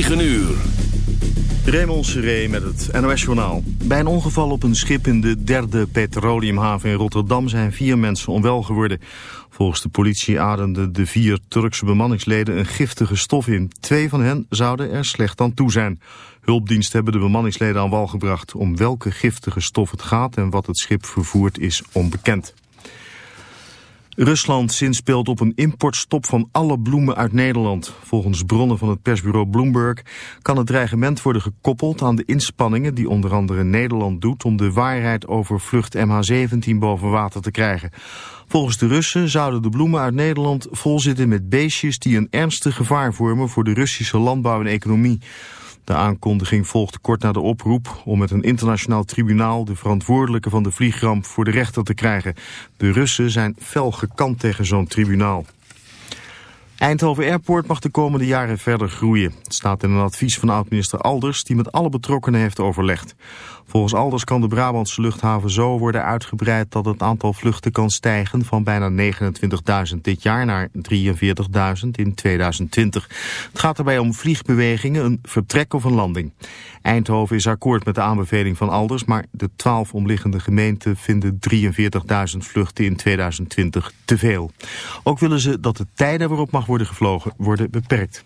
9 uur. Raymond Seré met het NOS-journaal. Bij een ongeval op een schip in de derde petroleumhaven in Rotterdam... zijn vier mensen onwel geworden. Volgens de politie ademden de vier Turkse bemanningsleden een giftige stof in. Twee van hen zouden er slecht aan toe zijn. Hulpdiensten hebben de bemanningsleden aan wal gebracht. Om welke giftige stof het gaat en wat het schip vervoert is onbekend. Rusland zinspeelt op een importstop van alle bloemen uit Nederland. Volgens bronnen van het persbureau Bloomberg kan het dreigement worden gekoppeld aan de inspanningen die onder andere Nederland doet om de waarheid over vlucht MH17 boven water te krijgen. Volgens de Russen zouden de bloemen uit Nederland vol zitten met beestjes die een ernstig gevaar vormen voor de Russische landbouw en economie. De aankondiging volgde kort na de oproep om met een internationaal tribunaal de verantwoordelijke van de vliegramp voor de rechter te krijgen. De Russen zijn fel gekant tegen zo'n tribunaal. Eindhoven Airport mag de komende jaren verder groeien. Het staat in een advies van oud-minister Alders die met alle betrokkenen heeft overlegd. Volgens Alders kan de Brabantse luchthaven zo worden uitgebreid dat het aantal vluchten kan stijgen van bijna 29.000 dit jaar naar 43.000 in 2020. Het gaat daarbij om vliegbewegingen, een vertrek of een landing. Eindhoven is akkoord met de aanbeveling van Alders, maar de 12 omliggende gemeenten vinden 43.000 vluchten in 2020 te veel. Ook willen ze dat de tijden waarop mag worden gevlogen worden beperkt.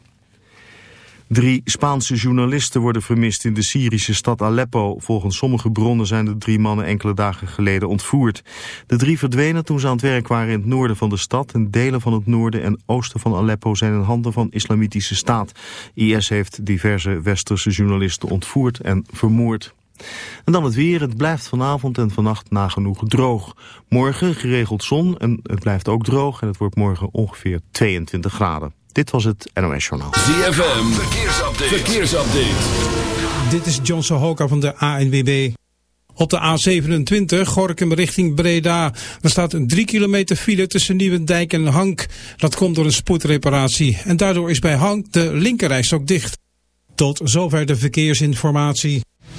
Drie Spaanse journalisten worden vermist in de Syrische stad Aleppo. Volgens sommige bronnen zijn de drie mannen enkele dagen geleden ontvoerd. De drie verdwenen toen ze aan het werk waren in het noorden van de stad... en delen van het noorden en oosten van Aleppo zijn in handen van islamitische staat. IS heeft diverse westerse journalisten ontvoerd en vermoord. En dan het weer. Het blijft vanavond en vannacht nagenoeg droog. Morgen geregeld zon en het blijft ook droog en het wordt morgen ongeveer 22 graden. Dit was het NOS Journaal. ZFM, verkeersupdate. verkeersupdate. Dit is John Sohoka van de ANWB. Op de A27, Gorkum richting Breda. Er staat een 3 kilometer file tussen Nieuwendijk en Hank. Dat komt door een spoedreparatie. En daardoor is bij Hank de linkerreis ook dicht. Tot zover de verkeersinformatie.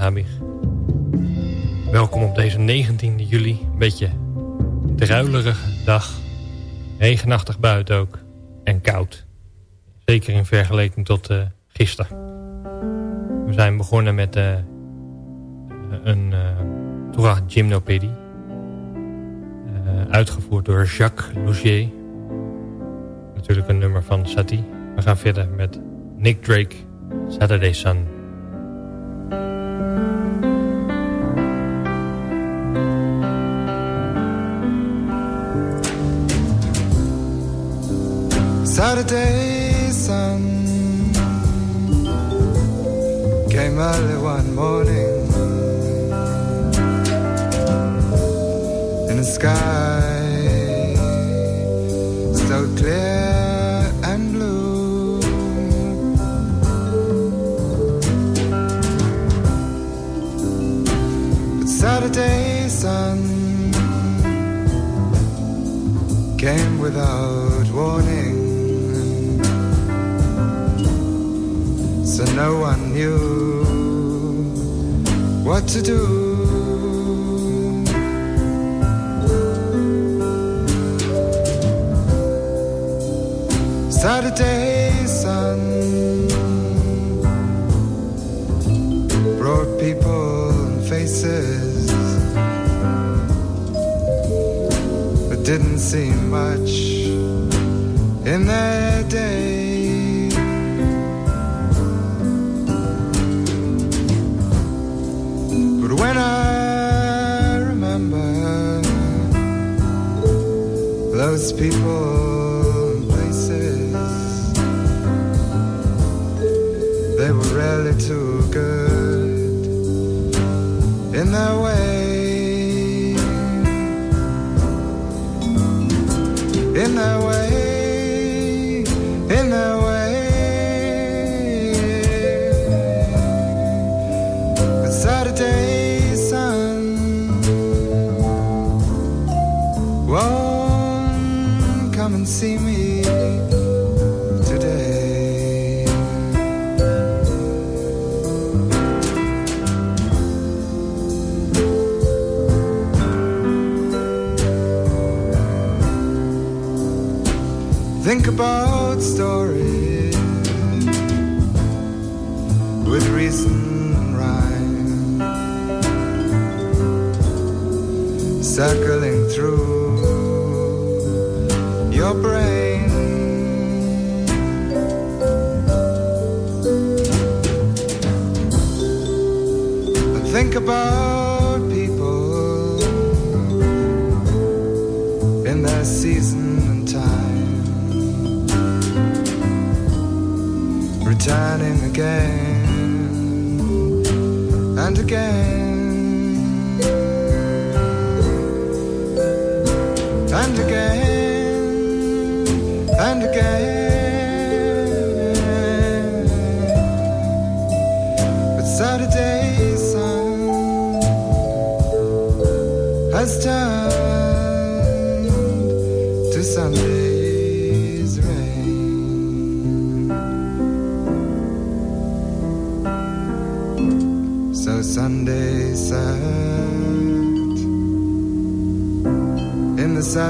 Habig. Welkom op deze 19 juli. Een beetje druilerige dag. Regenachtig buiten ook. En koud. Zeker in vergelijking tot uh, gisteren. We zijn begonnen met uh, een uh, Gymnopedie. uitgevoerd door Jacques Lougier. Natuurlijk een nummer van Satie. We gaan verder met Nick Drake, Saturday Sun. Saturday sun came early one morning in the sky so clear and blue. But Saturday sun came without warning. So no one knew what to do. Saturday sun brought people and faces, but didn't seem much in their day. When I remember those people and places, they were really too good in their way, in their way, about stories with reason rhyme, circling through your brain. Think about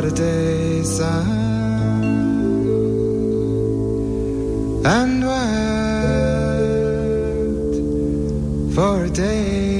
Saturday sun uh, and wept for a day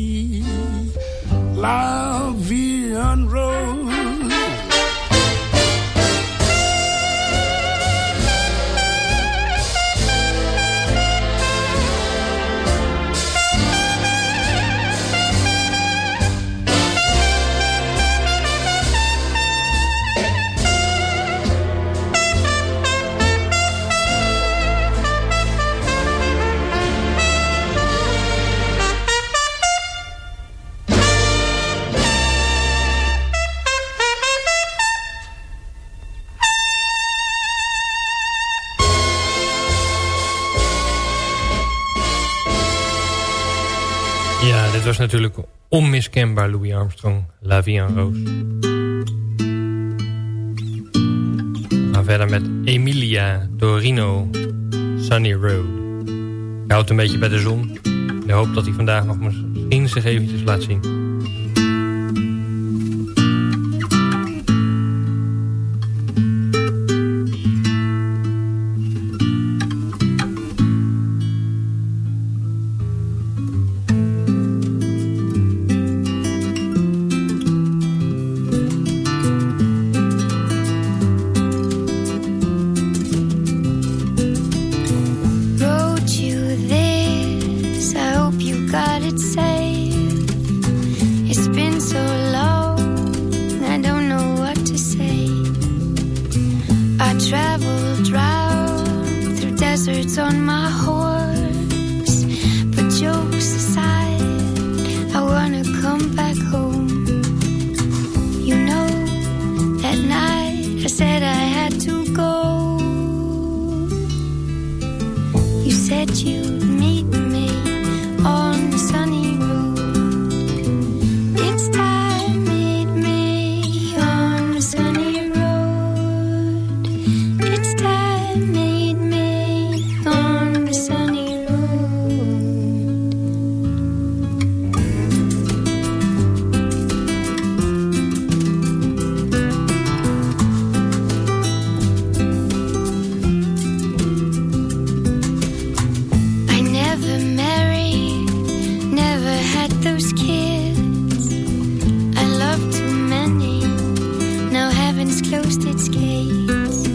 la vie rose. Dit was natuurlijk onmiskenbaar Louis Armstrong, La Vie en Rose. We gaan verder met Emilia Torino, Sunny Road. Hij houdt een beetje bij de zon. Ik hoop dat hij vandaag nog misschien zich eventjes laat zien. heaven's closed its gates.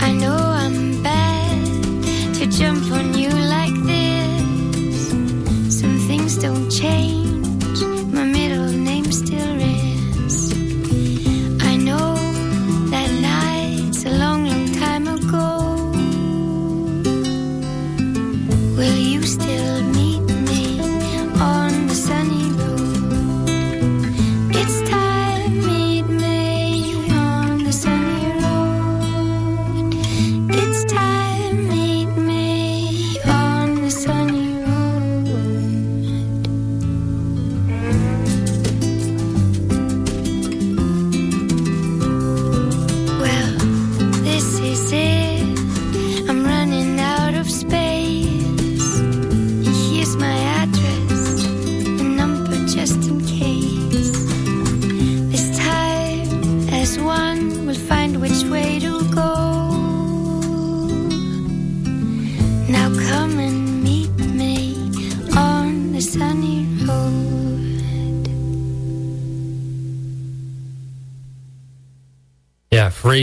I know I'm bad to jump on you like this. Some things don't change.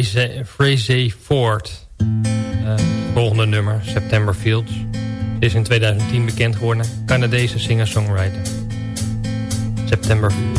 Fraser Ford. Uh, volgende nummer, September Fields. Is in 2010 bekend geworden. Canadese singer-songwriter. September The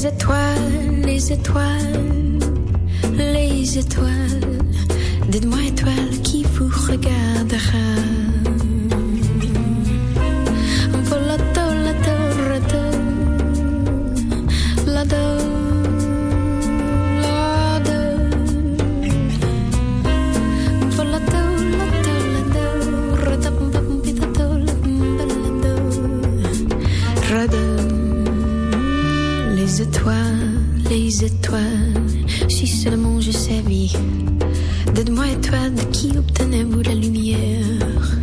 Les étoiles, les étoiles, les étoiles. Dites-moi étoile qui vous regardera? si seulement je savais. D'aide-moi étoile, de qui obtenez-vous la lumière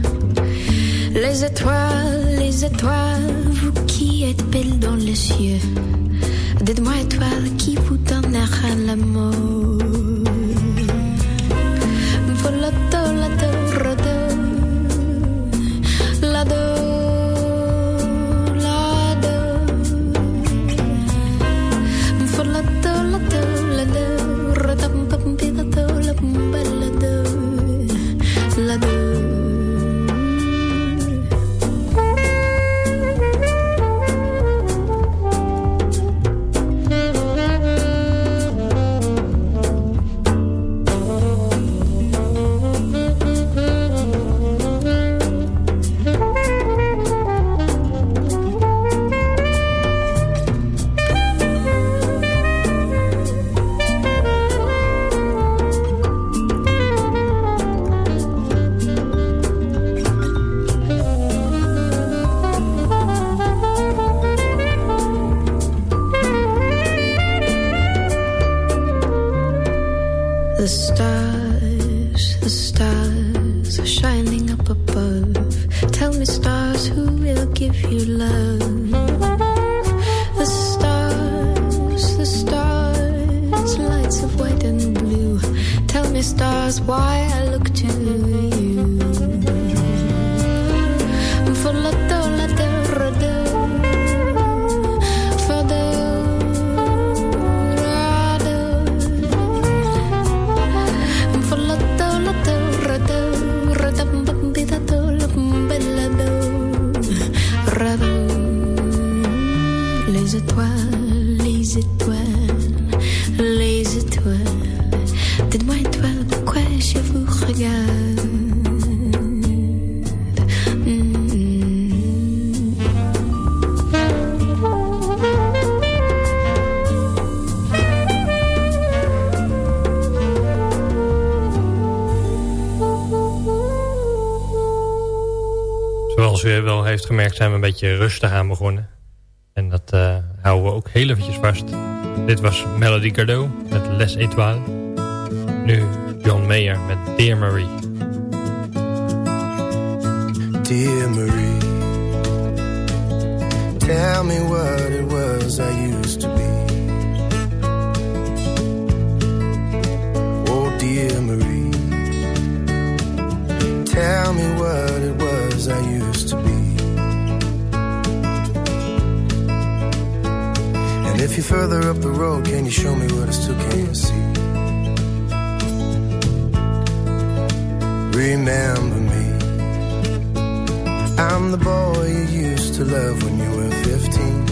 Les étoiles, les étoiles, vous qui êtes belles dans les cieux. D'aide-moi étoile, qui vous donnera la mort étoiles, les étoiles, les étoiles. Dites-moi, étoile, pourquoi je vous regarde? Wel heeft gemerkt zijn we een beetje rustig aan begonnen. Heel eventjes vast. Dit was Melody Gardot met Les Étoiles. Nu John Mayer met Dear Marie. Dear Marie, tell me what it was I used to be. Oh, dear Marie, tell me what it was I used to you're further up the road, can you show me what I still can't see? Remember me. I'm the boy you used to love when you were 15.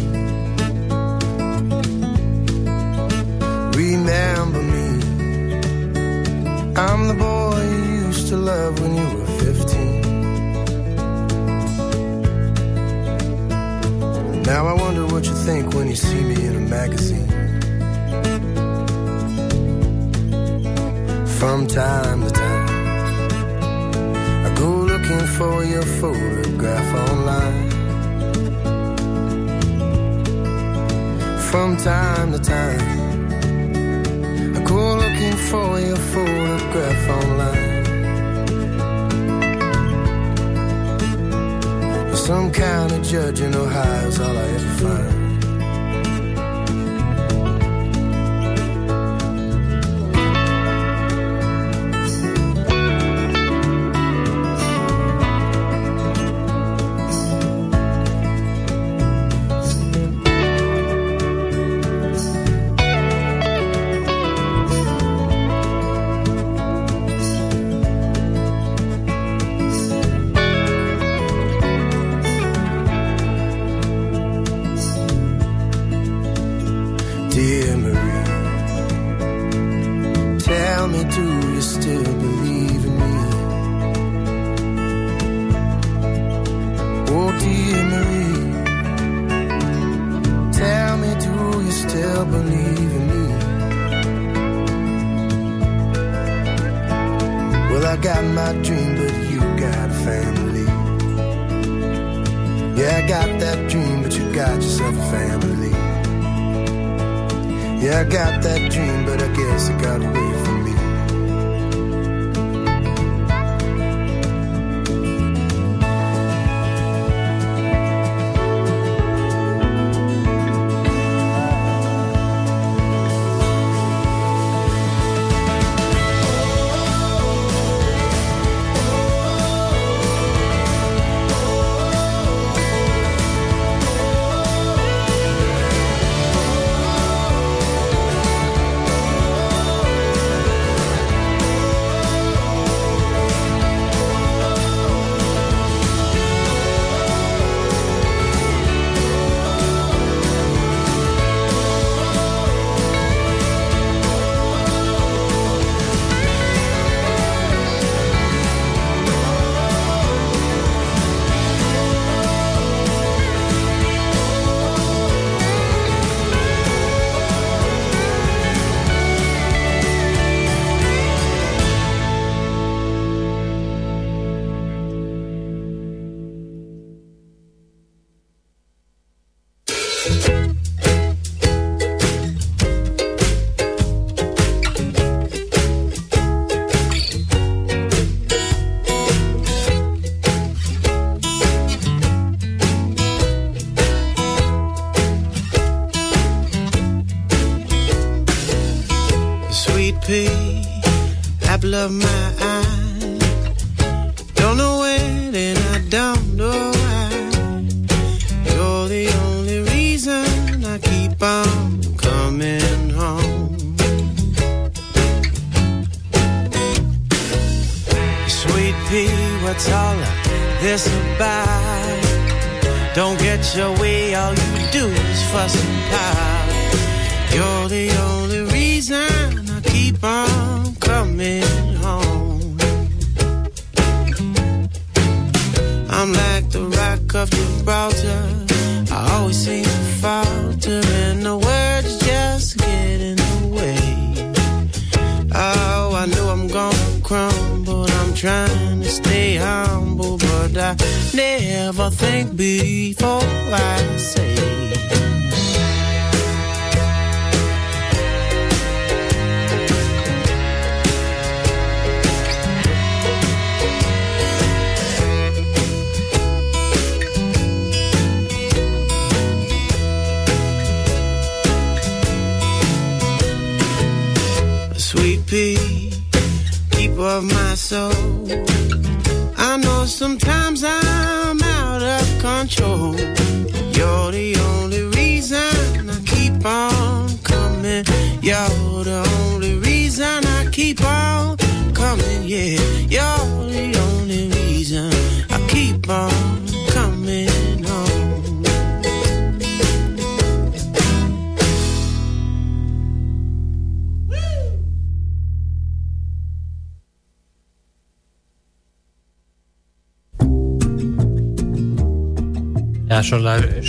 Remember me. I'm the boy you used to love when you were Now I wonder what you think when you see me in a magazine. From time to time. I go looking for your photograph online. From time to time, judge in Ohio's all I ever find.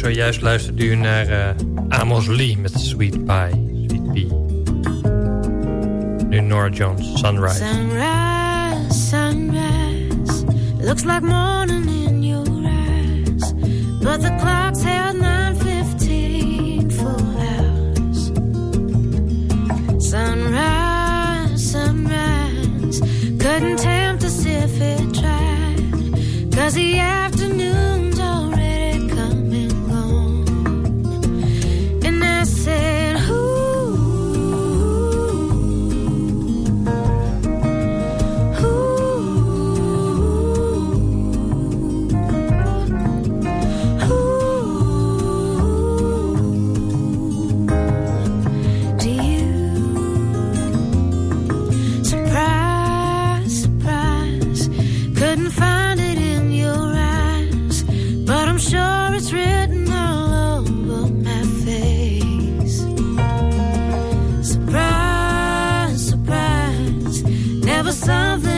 Zojuist luisterde u naar uh, Amos Lee met Sweet Pie. Sweet Pie. Nu Nora Jones, Sunrise. Sunrise, sunrise. Looks like morning in your eyes. But the clock's held 9.15 for hours. Sunrise, sunrise. Couldn't tempt us if it tried. Cause the after something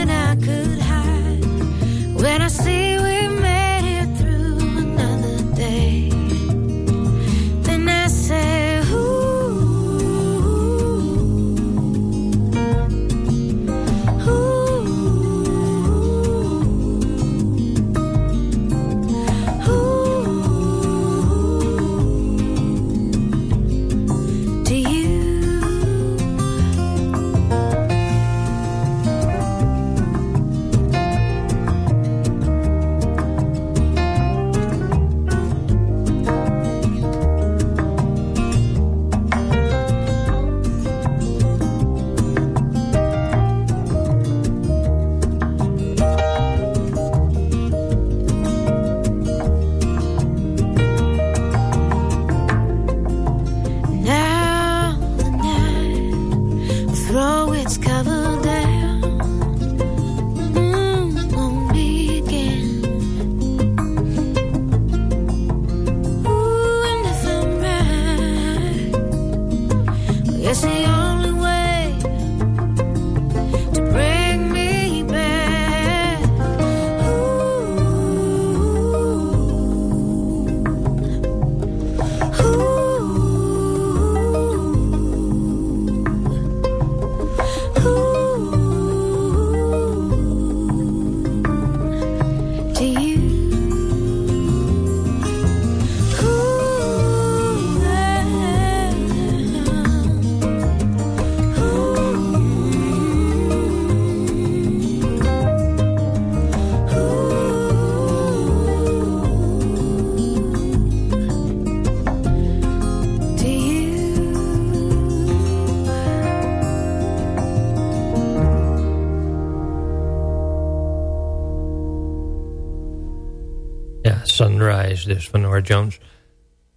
dus van Nora Jones.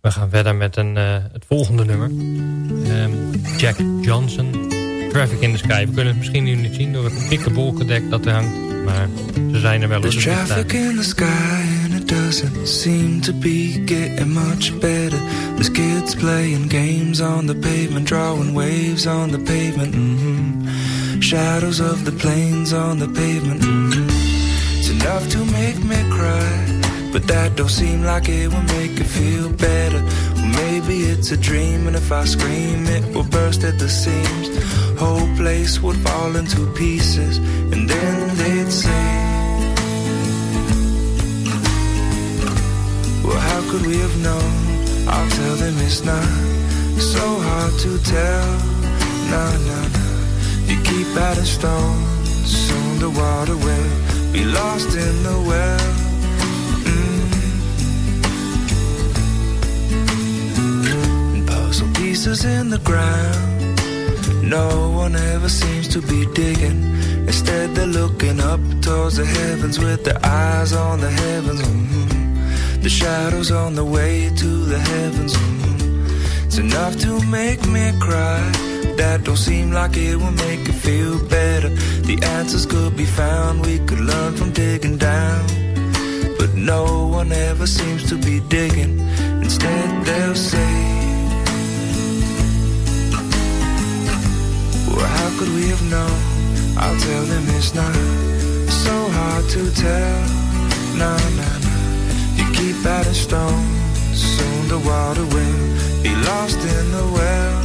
We gaan verder met een, uh, het volgende nummer. Um, Jack Johnson, Traffic in the Sky. We kunnen het misschien nu niet zien door het dikke wolkendek dat er hangt. Maar ze zijn er wel eens. There's traffic in the sky and it doesn't seem to be getting much better. There's kids playing games on the pavement, drawing waves on the pavement. Mm -hmm. Shadows of the planes on the pavement. Mm -hmm. It's enough to make me cry. But that don't seem like it will make it feel better. Well, maybe it's a dream, and if I scream, it will burst at the seams. Whole place would fall into pieces, and then they'd say, Well, how could we have known? I'll tell them it's not so hard to tell. No, no, no. You keep adding stones, soon the water will be lost in the well. Pieces in the ground. No one ever seems to be digging. Instead, they're looking up towards the heavens with their eyes on the heavens. Mm-hmm. The shadows on the way to the heavens. Mm-hmm. It's enough to make me cry. That don't seem like it will make you feel better. The answers could be found, we could learn from digging down. But no one ever seems to be digging. Instead, they'll say, could we have known? I'll tell them it's not so hard to tell. No, no, no. You keep adding stones, soon the water will be lost in the well.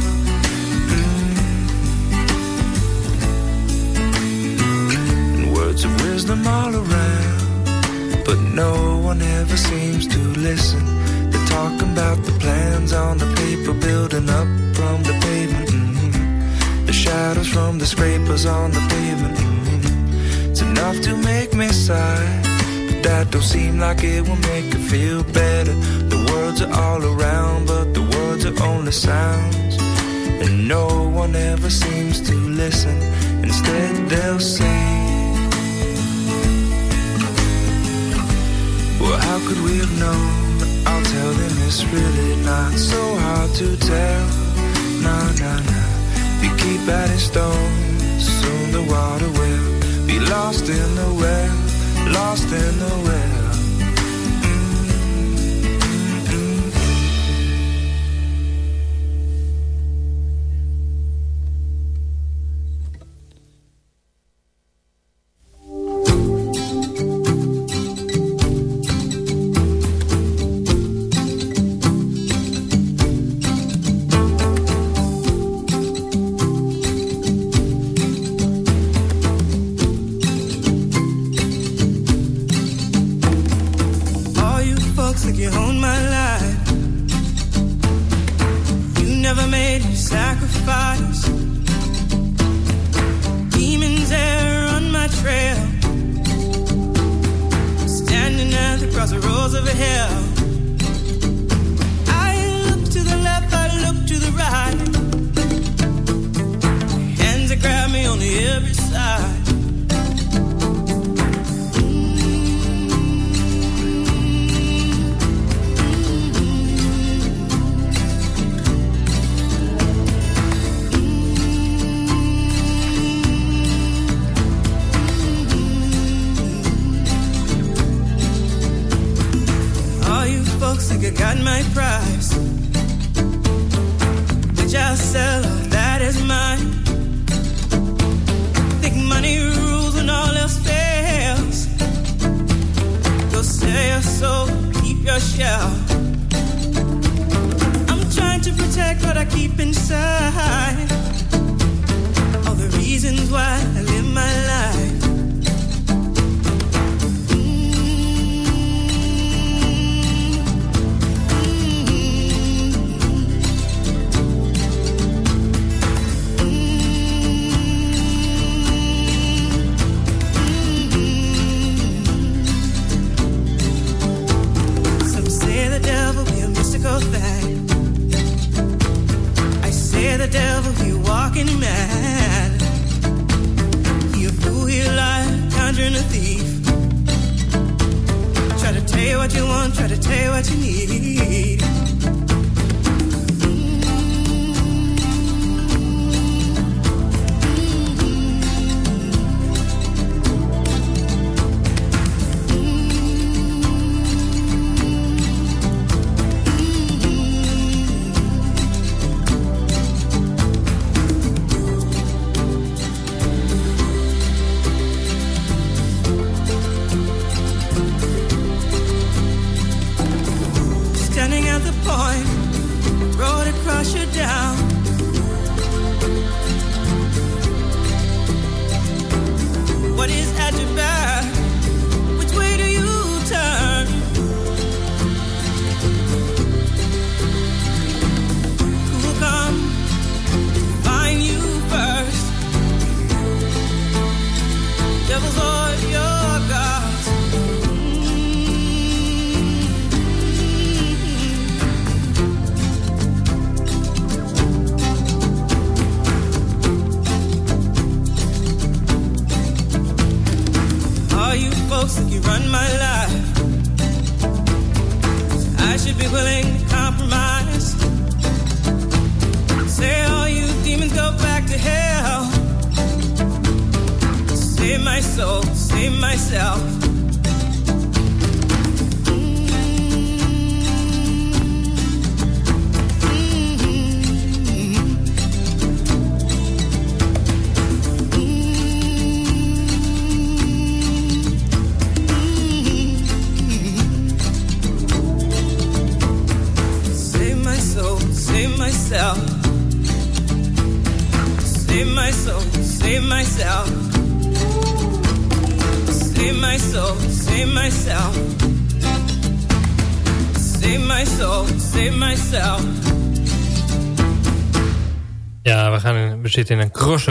Mm. words of wisdom all around, but no one ever seems to listen. They're talking about the plans on the paper, building up from the pavement shadows from the scrapers on the pavement. It's enough to make me sigh. But that don't seem like it will make it feel better. The words are all around, but the words are only sounds. And no one ever seems to listen. Instead, they'll say, Well, how could we have known? I'll tell them it's really not so hard to tell. No, no, no. You keep adding stones, soon the water will be lost in the well, lost in the well.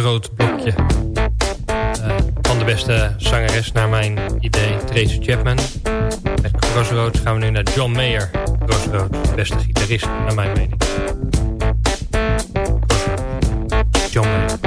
Crossroad blokje. Uh, van de beste zangeres naar mijn idee, Tracy Chapman. Met Crossroads gaan we nu naar John Mayer. Crossroads, beste gitarist naar mijn mening. John Mayer.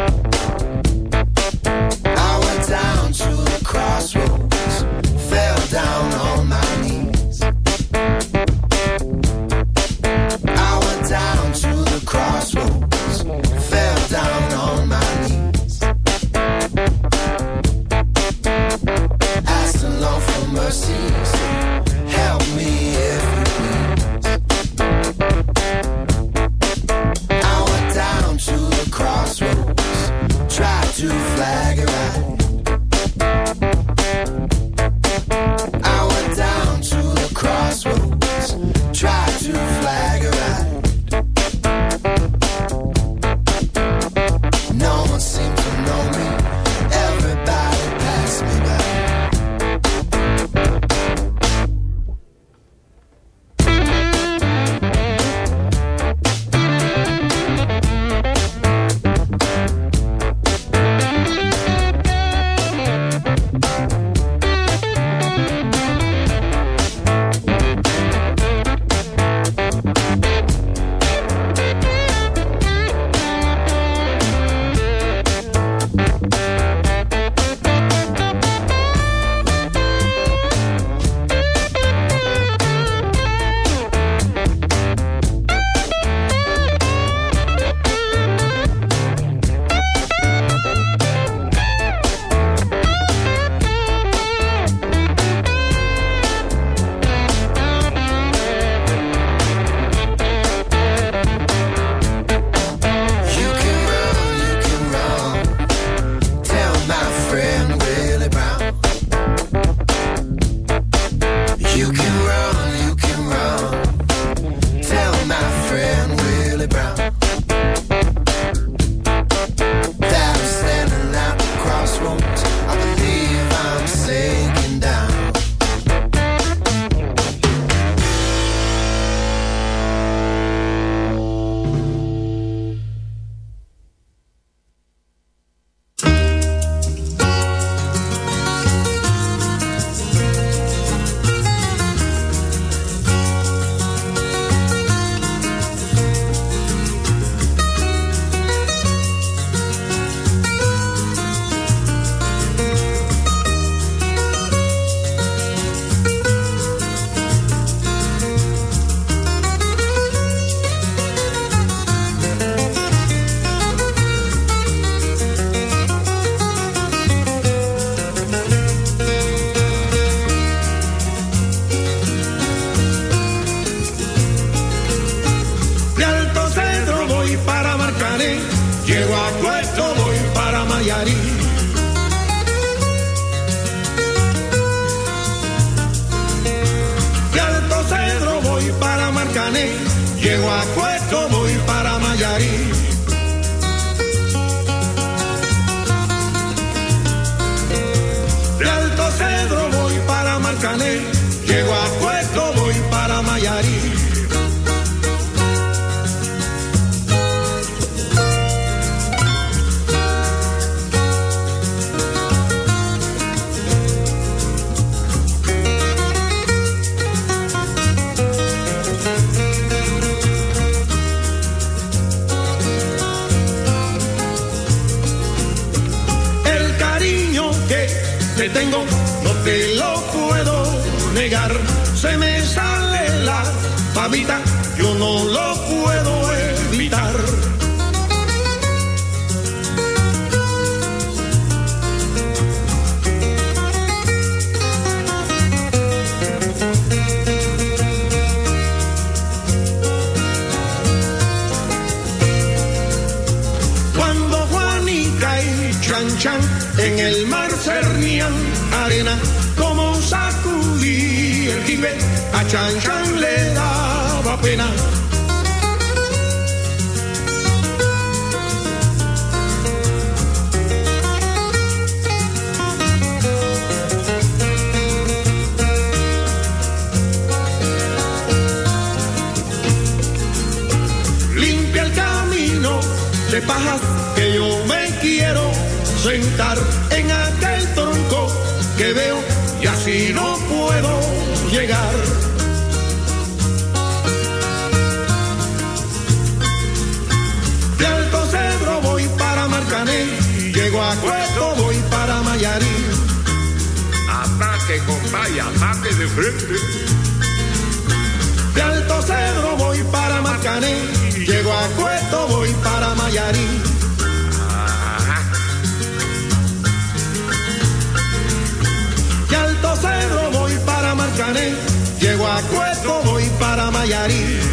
Mayari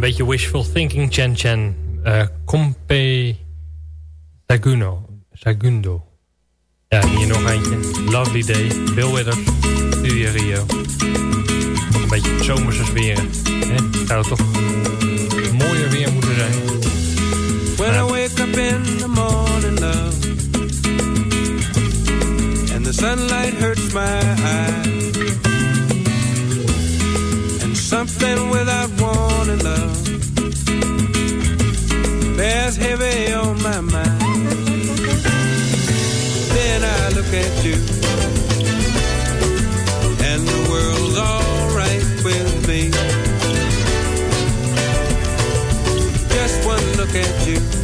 een beetje wishful thinking. Chen Chen. Uh, Compe Saguno. Sagundo. Ja, hier nog eentje. Lovely Day. Bill Withers. Studio Rio. Een beetje zomerse sferen. Hè? Zou toch mooier weer moeten zijn. When. I wake up in the morning, love. And the sunlight hurts my eyes. And something without on my mind. Then I look at you, and the world's alright with me. Just one look at you.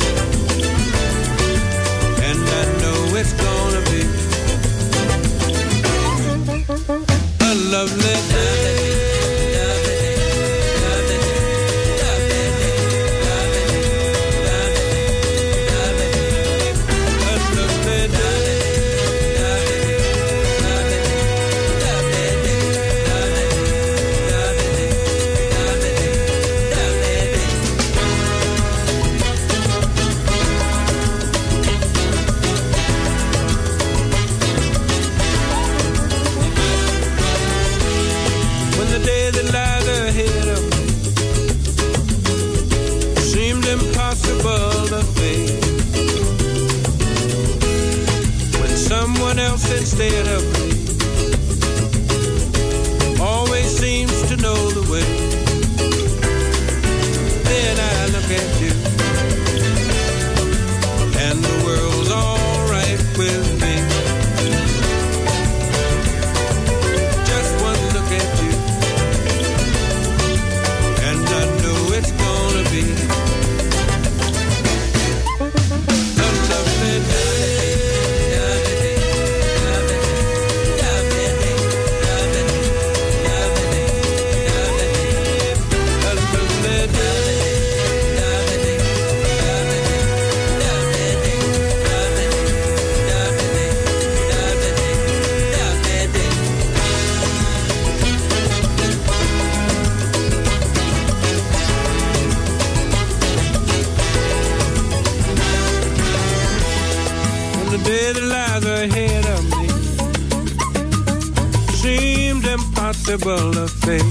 irresistible of faith.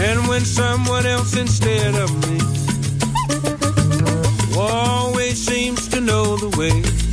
And when someone else instead of me always seems to know the way.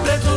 completo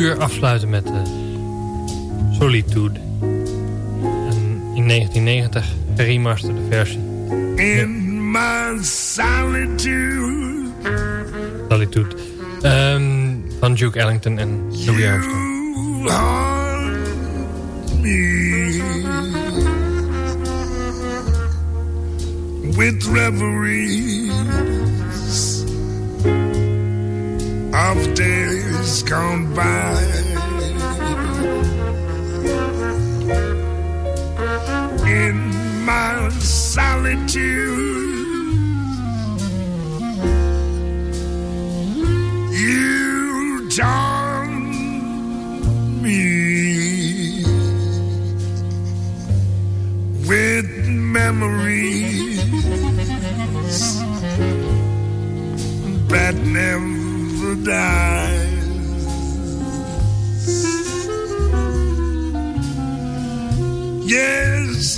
uur afsluiten met uh, Solitude. En in 1990 remasterde versie. In my solitude. Solitude. Um, van Duke Ellington en Louis Armstrong. With reveries of years gone by. In my solitude, you charm me with memories that never die.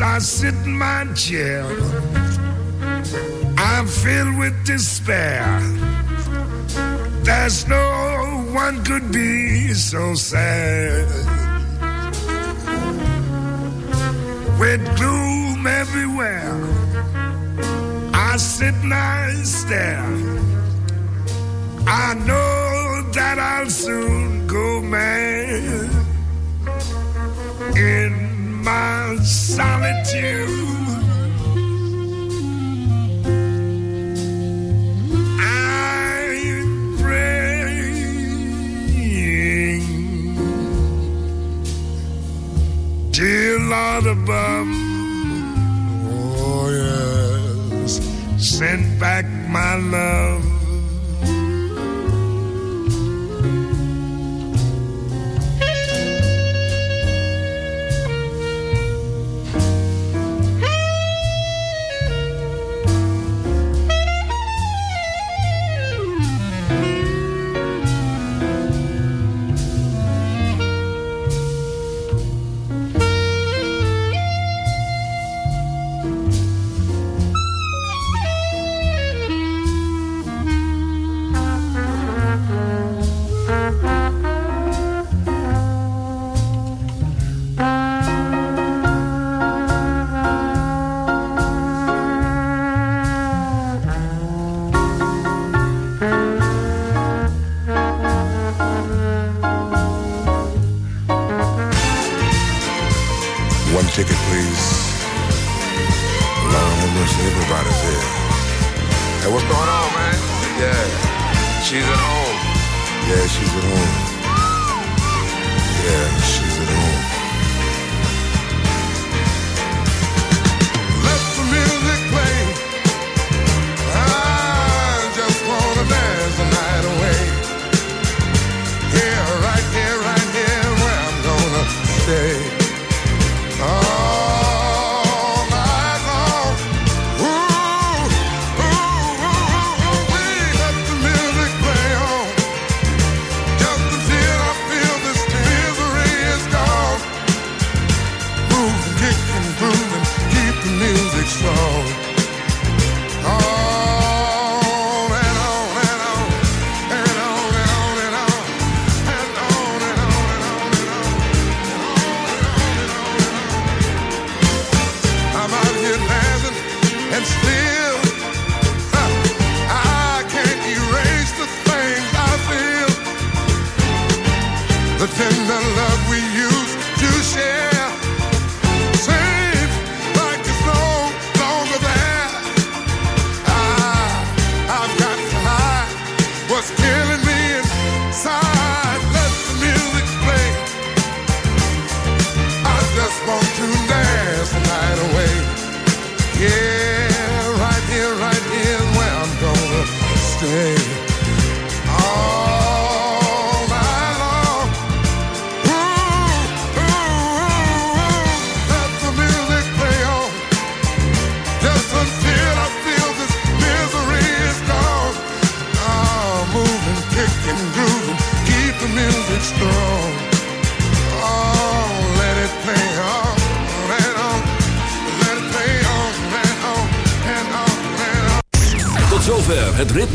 I sit in my chair, I'm filled with despair. There's no one could be so sad. With gloom everywhere, I sit and I stare. I know that I'll soon go mad. In my solitude. I'm praying, dear Lord above, oh yes, send back my love.